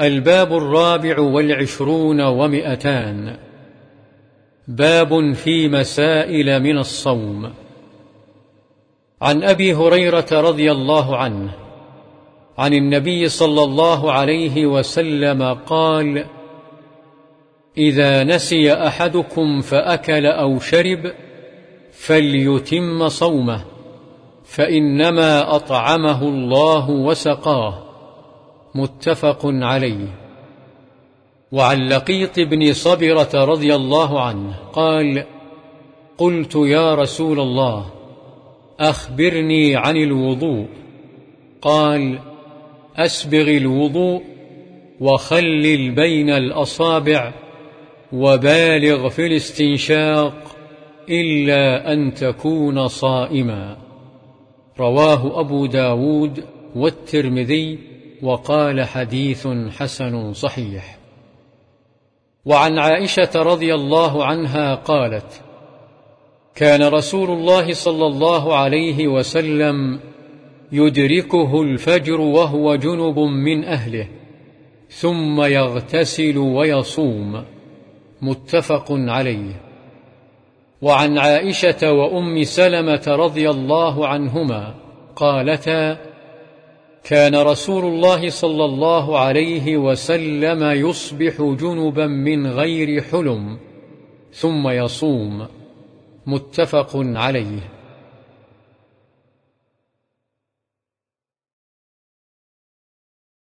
الباب الرابع والعشرون ومئتان. باب في مسائل من الصوم. عن أبي هريرة رضي الله عنه عن النبي صلى الله عليه وسلم قال إذا نسي أحدكم فأكل أو شرب فليتم صومه فإنما أطعمه الله وسقاه. متفق عليه. وعن لقيط بن صبرة رضي الله عنه قال قلت يا رسول الله أخبرني عن الوضوء. قال أسبغ الوضوء وخلل بين الأصابع وبالغ في الاستنشاق إلا أن تكون صائما. رواه أبو داود والترمذي وقال حديث حسن صحيح. وعن عائشة رضي الله عنها قالت كان رسول الله صلى الله عليه وسلم يدركه الفجر وهو جنب من أهله ثم يغتسل ويصوم. متفق عليه. وعن عائشة وأم سلمة رضي الله عنهما قالتا كان رسول الله صلى الله عليه وسلم يصبح جنبا من غير حلم ثم يصوم. متفق عليه.